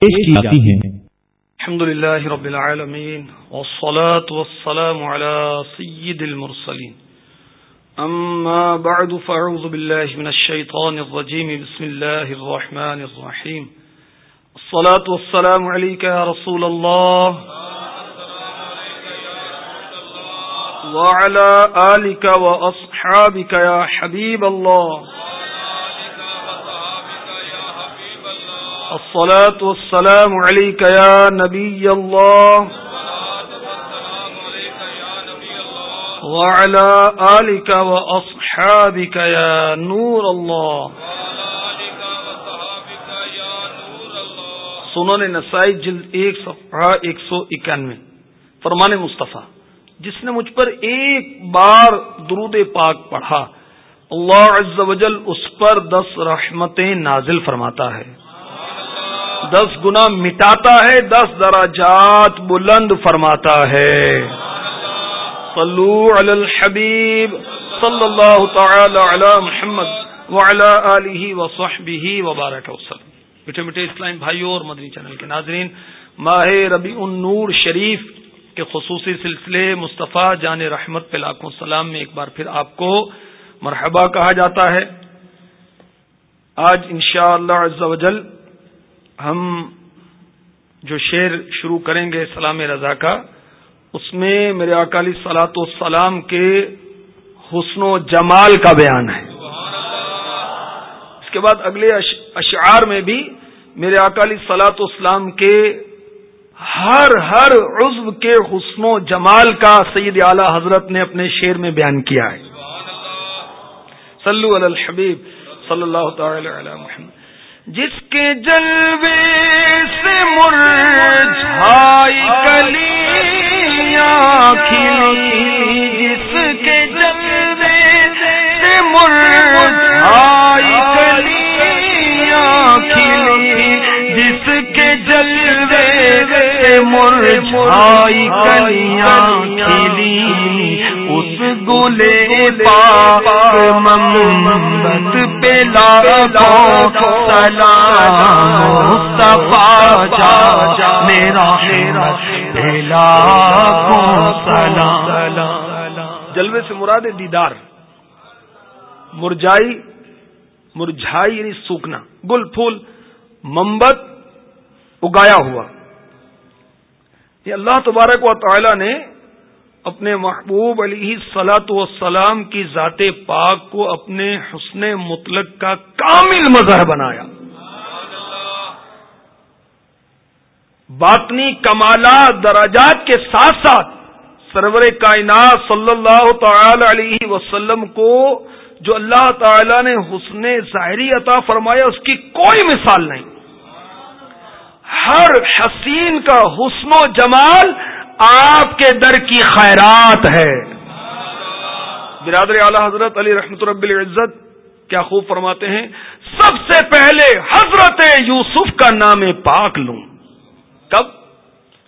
پیش کی جاتی ہیں الحمد للہ رب العالمین والصلاة والسلام على سید المرسلین۔ اما بعد فاعوذ باللہ من الشیطان الرجیم بسم اللہ الرحمن الرحیم۔ الصلاة والسلام علیکہ یا رسول اللہ۔ وعلى آلك وأصحابك يا حبيب الله الصلاة والسلام عليك يا نبي الله. وعلى آلك وأصحابك يا نور الله. سنن نسائی جلد ایک صفحہ ایک سو اکانوے. فرمان مصطفیٰ، جس نے مجھ پر ایک بار درود پاک پڑھا، اللہ عز و جل اس پر دس رحمتیں نازل فرماتا ہے۔ دس گنا مٹاتا ہے، دس دراجات بلند فرماتا ہے۔ صلو علی الحبیب صلی اللہ تعالی علی محمد وعلی آلہ وصحبہ وبارک وسلم۔ میٹھے میٹھے اسلام بھائیوں اور مدنی چینل کے ناظرین، ماہ ربی النور شریف کے خصوصی سلسلے مصطفیٰ جان رحمت پہ لاکھوں سلام میں ایک بار پھر آپ کو مرحبا کہا جاتا ہے۔ آج انشاءاللہ عز و جل ہم جو شعر شروع کریں گے سلام رضا کا، اس میں میرے اکالی سلاط والسلام کے حسن و جمال کا بیان ہے۔ اس کے بعد اگلے اشعار میں بھی میرے اکالی سلاط اسلام کے ہر ہر عزب کے حسن و جمال کا سید اعلی حضرت نے اپنے شعر میں بیان کیا ہے۔ صلو علی الحبیب صلی اللہ تعالی علی محمد۔ جس کے جلوے سے مرجھائی کلیاں کھلی، جس کے جلوے سے مرجھائی کلیاں کھلی، جس کے جلوے سے مرجھائی کلیاں کھلی۔ اس گلے پاک ممبت پہ لاکھوں سلام مصطفیٰ جا میرا پہ لاکھوں سلام۔ جلوے سے مراد دیدار۔ مرجائی، مرجھائی یعنی سوکھنا۔ گل پھول ممبت اگایا ہوا۔ یہ اللہ تبارک و تعالی نے اپنے محبوب علی سلاۃ وسلام کی ذات پاک کو اپنے حسن مطلق کا کامل مظہر بنایا۔ باطنی کمالات دراجات کے ساتھ ساتھ سرور کائنات صلی اللہ تعالی علیہ وسلم کو جو اللہ تعالی نے حسن ظاہری عطا فرمایا، اس کی کوئی مثال نہیں۔ ہر حسین کا حسن و جمال آپ کے در کی خیرات ہے۔ برادر اعلی حضرت علی رحمت رب العزت کیا خوب فرماتے ہیں، سب سے پہلے حضرت یوسف کا نام پاک لوں۔ کب؟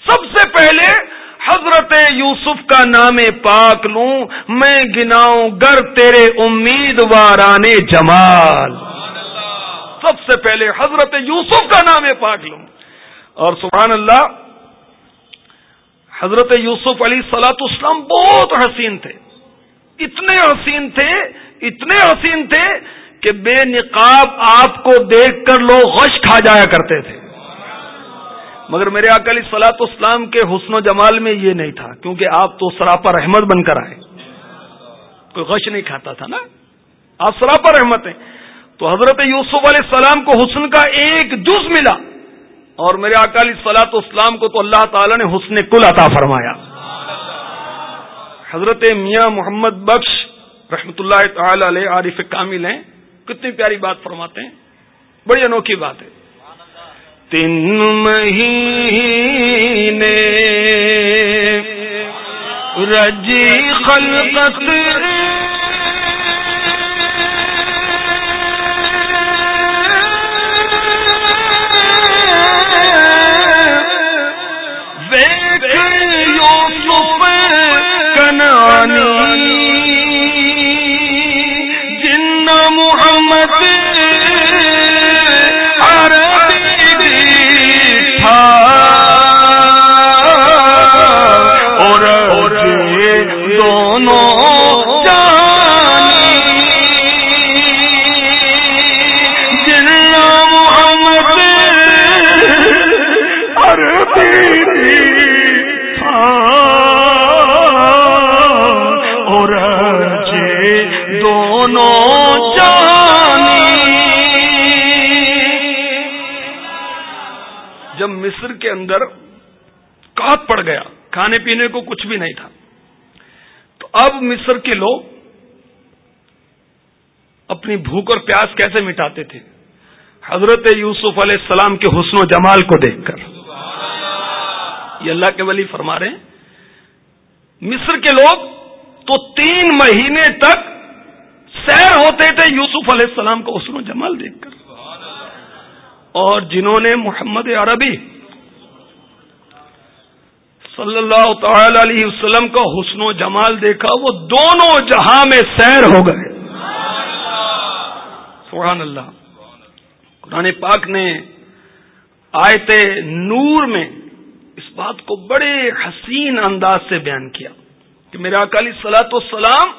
سب سے پہلے حضرت یوسف کا نام پاک لوں، میں گناؤں گر تیرے امیدواران جمال۔ سب سے پہلے حضرت یوسف کا نام پاک لوں۔ اور سبحان اللہ حضرت یوسف علی سلاۃ اسلام بہت حسین تھے۔ اتنے حسین تھے، اتنے حسین تھے کہ بے نقاب آپ کو دیکھ کر لوگ غش کھا جایا کرتے تھے۔ مگر میرے اکلی سلاط اسلام کے حسن و جمال میں یہ نہیں تھا، کیونکہ آپ تو سراپا رحمت بن کر آئے۔ کوئی غش نہیں کھاتا تھا نا؟ آپ سراپا رحمت ہیں۔ تو حضرت یوسف علیہ السلام کو حسن کا ایک جز ملا۔ اور میرے اکالی سلاط اسلام کو تو اللہ تعالی نے حسن کل عطا فرمایا۔ حضرت میاں محمد بخش رحمت اللہ تعالی علیہ عارف کامل ہیں، کتنی پیاری بات فرماتے ہیں، بڑی انوکھی بات ہے۔ تین مہینے رجی خلقت جن محمد کے اندر کات پڑ گیا، کھانے پینے کو کچھ بھی نہیں تھا۔ تو اب مصر کے لوگ اپنی بھوک اور پیاس کیسے مٹاتے تھے؟ حضرت یوسف علیہ السلام کے حسن و جمال کو دیکھ کر۔ یہ اللہ کے ولی فرما رہے ہیں۔ مصر کے لوگ تو تین مہینے تک سیر ہوتے تھے یوسف علیہ السلام کو حسن و جمال دیکھ کر۔ اور جنہوں نے محمد عربی صلی اللہ تعالی علیہ وسلم کا حسن و جمال دیکھا، وہ دونوں جہاں میں سیر ہو گئے۔ سبحان اللہ۔ قرآن پاک نے آیت نور میں اس بات کو بڑے حسین انداز سے بیان کیا کہ میرا اکالی سلاۃ السلام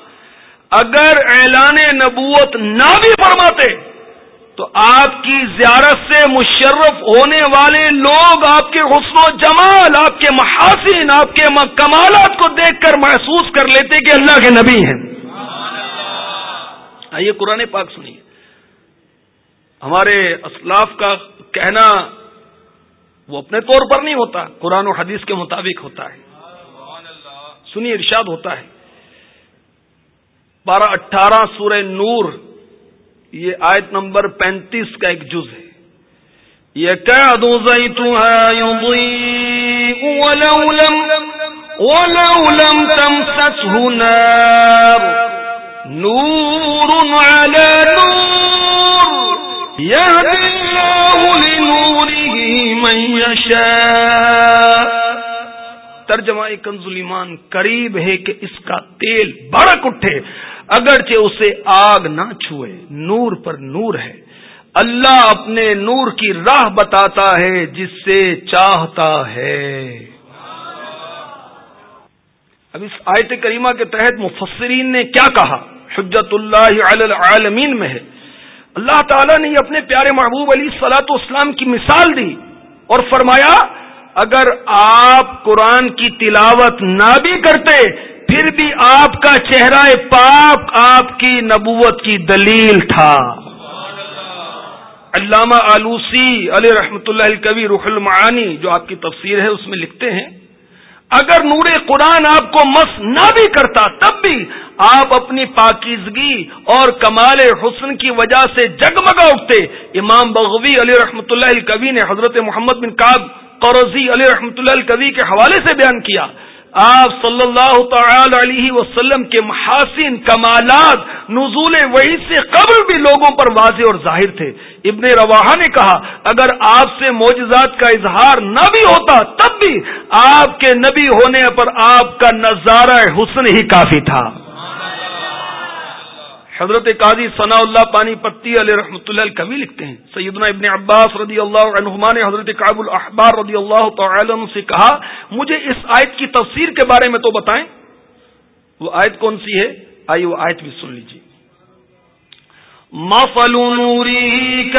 اگر اعلان نبوت نہ بھی فرماتے تو آپ کی زیارت سے مشرف ہونے والے لوگ آپ کے حسن و جمال، آپ کے محاسن، آپ کے کمالات کو دیکھ کر محسوس کر لیتے کہ اللہ کے نبی ہیں۔ آئیے قرآن پاک سنیے۔ ہمارے اسلاف کا کہنا وہ اپنے طور پر نہیں ہوتا، قرآن و حدیث کے مطابق ہوتا ہے۔ سنیے، ارشاد ہوتا ہے۔ بارہ اٹھارہ سورہ نور۔ یہ آیت نمبر پینتیس کا ایک جز ہے۔ یہ کہہ دو نار۔ نور على نور۔ يهدي الله لنوره من يشاء ترجمہ کنز ایمان قریب ہے کہ اس کا تیل بڑک اٹھے۔ اگرچہ اسے آگ نہ چھوئے، نور پر نور ہے۔ اللہ اپنے نور کی راہ بتاتا ہے جس سے چاہتا ہے۔ اب اس آیت کریمہ کے تحت مفسرین نے کیا کہا؟ حجت اللہ علی العالمین میں ہے۔ اللہ تعالیٰ نے اپنے پیارے محبوب علی سلاۃ اسلام کی مثال دی اور فرمایا، اگر آپ قرآن کی تلاوت نہ بھی کرتے پھر بھی آپ کا چہرہ پاک آپ کی نبوت کی دلیل تھا۔ علامہ آلوسی علیہ رحمت اللہ کبھی روح المعانی جو آپ کی تفسیر ہے اس میں لکھتے ہیں، اگر نور قرآن آپ کو مس نہ بھی کرتا تب بھی آپ اپنی پاکیزگی اور کمال حسن کی وجہ سے جگمگا اٹھتے۔ امام بغوی علیہ رحمۃ اللہ کبھی نے حضرت محمد بن کاب قرضی علیہ رحمۃ اللہ کبھی کے حوالے سے بیان کیا۔ آپ صلی اللہ تعالی علیہ وسلم کے محاسن، کمالات، نزول وحی سے قبل بھی لوگوں پر واضح اور ظاہر تھے۔ ابن روا نے کہا، اگر آپ سے معجزات کا اظہار نہ بھی ہوتا، تب بھی آپ کے نبی ہونے پر آپ کا نظارہ حسن ہی کافی تھا۔ حضرت قاضی ثناء اللہ پانی پتی علیہ رحمۃ اللہ کبھی لکھتے ہیں۔ سیدنا ابن عباس رضی اللہ عنہما نے حضرت قاب الاحبار رضی اللہ تعالی عنہ سے کہا، مجھے اس آیت کی تفسیر کے بارے میں تو بتائیں۔ وہ آیت کون سی ہے؟ آئیے وہ آیت بھی سن لیجیے مفل نوری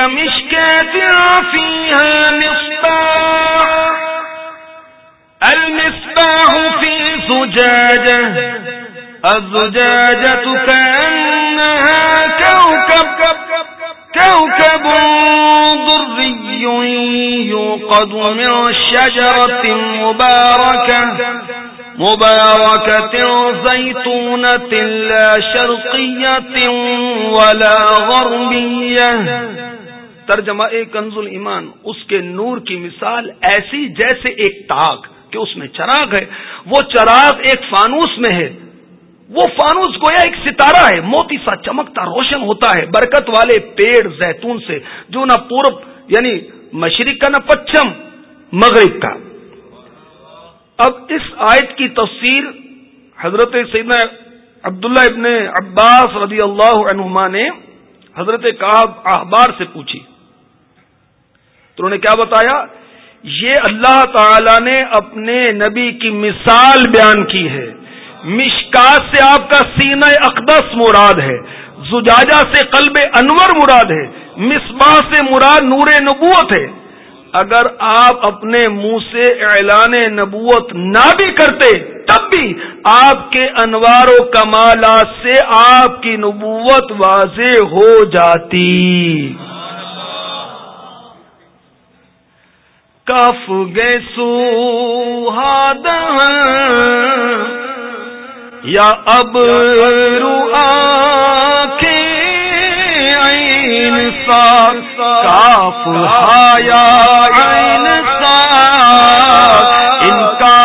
المصباح في زجاجة، الزجاجة كأن كوكب ضري يوقد من شجرة مباركة مباركة زيتونة لا شرقية ولا غربية. ترجمہ ایک کنزل ایمان اس کے نور کی مثال ایسی جیسے ایک تاک کہ اس میں چراغ ہے، وہ چراغ ایک فانوس میں ہے۔ وہ فانوس گویا ایک ستارہ ہے، موتی سا چمکتا روشن ہوتا ہے، برکت والے پیڑ زیتون سے، جو نہ پورب یعنی مشرق کا نہ پچھم، مغرب کا۔ اب اس آیت کی تفسیر حضرت سیدنا عبداللہ ابن عباس رضی اللہ عنہما نے حضرت کاب احبار سے پوچھی۔ تو انہوں نے کیا بتایا؟ یہ اللہ تعالی نے اپنے نبی کی مثال بیان کی ہے۔ مشکات سے آپ کا سینہ اقدس مراد ہے، زجاجہ سے قلب انور مراد ہے، مصباح سے مراد نور نبوت ہے۔ اگر آپ اپنے منہ سے اعلان نبوت نہ بھی کرتے، تب بھی آپ کے انوار و کمالات سے آپ کی نبوت واضح ہو جاتی۔ کف گے سو یا اب رو کاف ہایا ان کا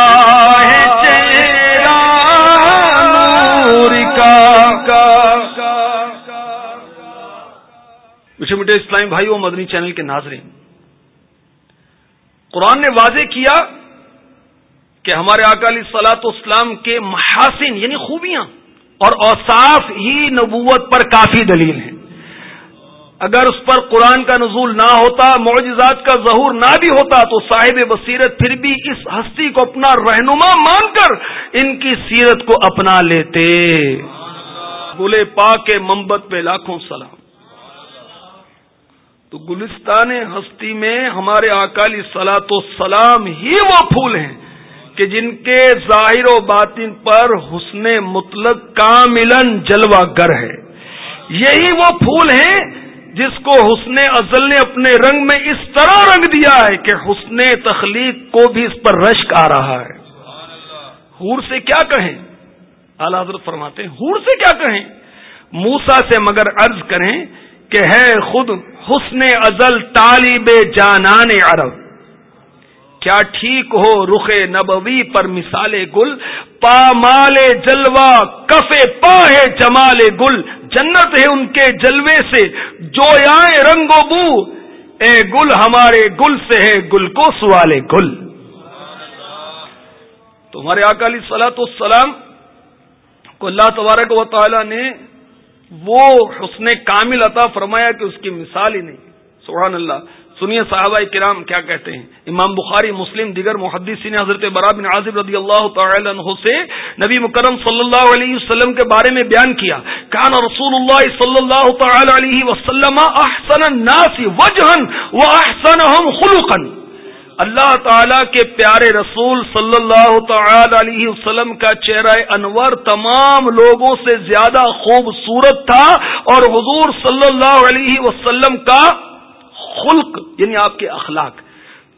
ہے چہرہ نور کا۔ میٹھے میٹھے اسلامی بھائی وہ مدنی چینل کے ناظرین، قرآن نے واضح کیا کہ ہمارے اکالی سلاط اسلام کے محاسن یعنی خوبیاں اور اوصاف ہی نبوت پر کافی دلیل ہیں۔ اگر اس پر قرآن کا نزول نہ ہوتا، معجزات کا ظہور نہ بھی ہوتا، تو صاحب بصیرت پھر بھی اس ہستی کو اپنا رہنما مان کر ان کی سیرت کو اپنا لیتے۔ گلے پا کے ممبت پہ لاکھوں سلام۔ تو گلستان ہستی میں ہمارے اکالی سلاط و سلام ہی وہ پھول ہیں۔ کہ جن کے ظاہر و باطن پر حسن مطلق کاملن جلوہ گر ہے۔ یہی وہ پھول ہیں جس کو حسن ازل نے اپنے رنگ میں اس طرح رنگ دیا ہے کہ حسن تخلیق کو بھی اس پر رشک آ رہا ہے۔ ہور سے کیا کہیں؟ اعلی حضرت فرماتے ہیں ہور سے کیا کہیں؟ موسا سے مگر عرض کریں کہ ہے خود حسن ازل طالب جانان عرب۔ کیا ٹھیک ہو رخ نبوی پر مثال گل؟ پا مال جلوا کفے پا ہے جمال گل۔ جنت ہے ان کے جلوے سے جو آئے رنگ و بو۔ اے گل، ہمارے گل سے ہے گل کو سوالے گل۔ تمہارے اکالی سلاۃ السلام کو اللہ تبارک و تعالی نے وہ حسن کامل عطا فرمایا کہ اس کی مثال ہی نہیں۔ سبحان اللہ۔ سنیے صحابہ کرام کیا کہتے ہیں۔ امام بخاری، مسلم، دیگر محدثین حضرت برا بن عازب رضی اللہ تعالی عنہ سے نبی مکرم صلی اللہ علیہ وسلم کے بارے میں بیان کیا، کان رسول اللہ صلی اللہ تعالی علیہ وسلم احسن الناس وجہن واحسنهم خلقا. اللہ تعالی کے پیارے رسول صلی اللہ تعالی علیہ وسلم کا چہرہ انور تمام لوگوں سے زیادہ خوبصورت تھا اور حضور صلی اللہ علیہ وسلم کا خلق یعنی آپ کے اخلاق۔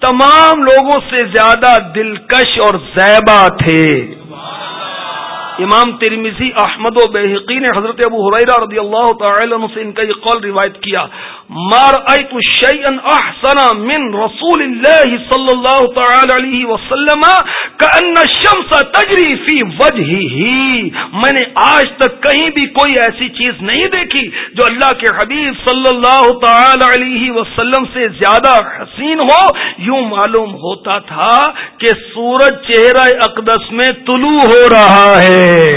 تمام لوگوں سے زیادہ دلکش اور زیبہ تھے۔ امام ترمیزی احمد و بحقی نے حضرت ابو حریرہ رضی اللہ تعالی عنہ سے ان کا یہ قول روایت کیا۔ مار شیئن احسن من رسول اللہ صلی اللہ تعالی علیہ وسلم کأن الشمس تجری فی وجہی میں نے آج تک کہیں بھی کوئی ایسی چیز نہیں دیکھی جو اللہ کے حبیب صلی اللہ تعالی علیہ وسلم سے زیادہ حسین ہو۔ یوں معلوم ہوتا تھا کہ سورج چہرہ اقدس میں طلوع ہو رہا ہے۔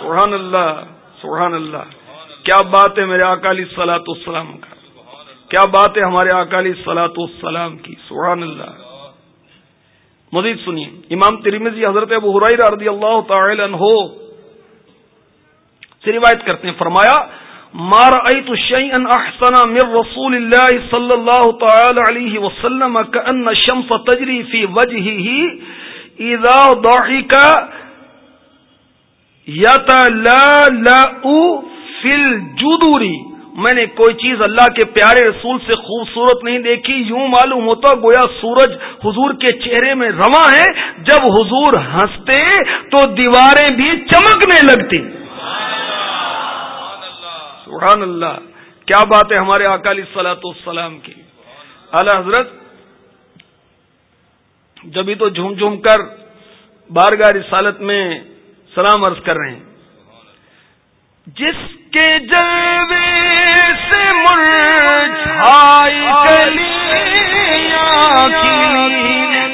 سبحان اللہ سبحان اللہ۔ کیا بات ہے میرے اکالی سلاۃ السلام کا؟ کیا بات ہے ہمارے اکالی سلاۃ السلام کی؟ سبحان اللہ۔ مزید سنیے۔ امام ترمزی حضرت ابو حرائر رضی اللہ تعالی عنہ سے روایت کرتے ہیں، فرمایا مار تو شيئا احسن من رسول الله صلی اللہ تعالی علیہ وسلم كأن الشمس تجري في وجهه اذا ضحك یا فل جدوری میں نے کوئی چیز اللہ کے پیارے رسول سے خوبصورت نہیں دیکھی، یوں معلوم ہوتا گویا سورج حضور کے چہرے میں رواں ہے، جب حضور ہنستے تو دیواریں بھی چمکنے لگتی۔ سبحان اللہ۔ کیا بات ہے ہمارے اکالی سلاۃ السلام کی۔ اعلی حضرت جبھی تو جھوم جھوم کر بارگاہ رسالت میں سلام عرض کر رہے ہیں۔ جس کے جلوے سے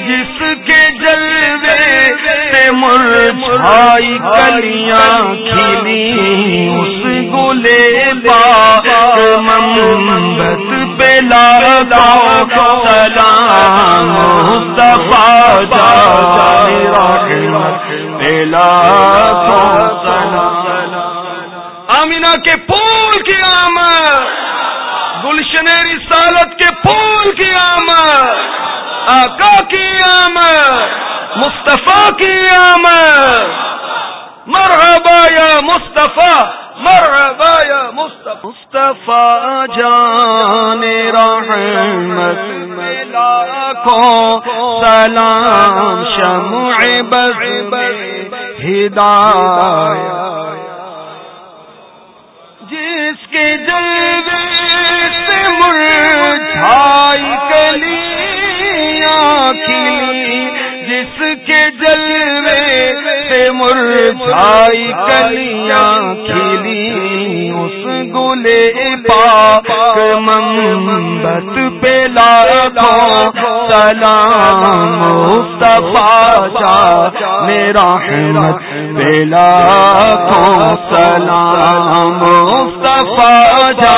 جس کے جلوے سے مرجھائی کلیاں کھلی اس گلے ممبت پہ لادا سلام، مصطفیٰ جا پلا آمینہ کے پھول کی آمد گلشن رسالت کے پھول کی آمد آقا کی آمد، مصطفیٰ کی آمد۔ مرحبا یا مصطفیٰ، مرحبا یا مصطفیٰ۔ مصطفیٰ جان رحمت لاکھوں سلام شمع بز ہدایت جلوے سے مرجھائی کلیاں کھلی اس گلے پاک منبت پہ لاکھوں سلام، مصطفیٰ جا، میرا حمد پہ لاکھوں سلام، مصطفیٰ جا،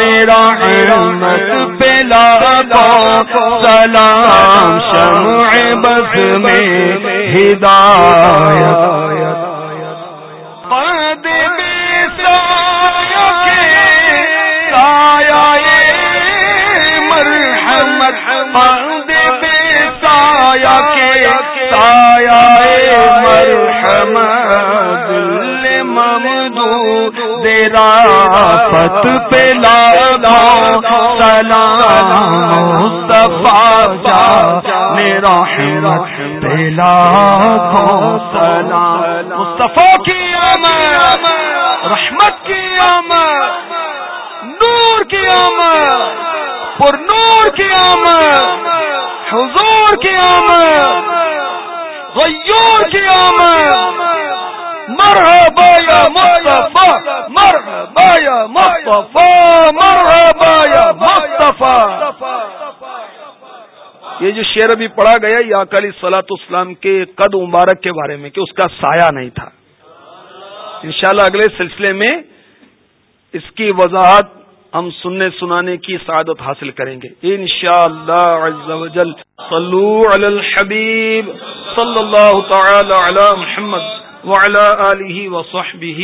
میرا حمد پہ لاکھوں سلام، شمع بس میں ہدایت۔ کے سایہ مرحمت ممدو دیرا پت پہ لاکھوں سلام مصطفیٰ جا، میرا ہمت پہ لاکھوں سلام مصطفیٰ کی آمد، رحمت کی آمد، نور کی آمد، پر نور کی آمد۔ حضور کی آمد، غیور کی آمد۔ مرحبا یا مصطفیٰ، مرحبا یا مصطفیٰ، مرحبا یا مصطفیٰ۔ یہ جو شعر ابھی پڑھا گیا یہ اکالی سلاط اسلام کے قد مبارک کے بارے میں، کہ اس کا سایہ نہیں تھا۔ انشاءاللہ اگلے سلسلے میں اس کی وضاحت ہم سننے سنانے کی سعادت حاصل کریں گے۔ ان شاء اللہ صلو علی الحبیب صلی اللہ تعالی علی محمد وعلى آله وصحبه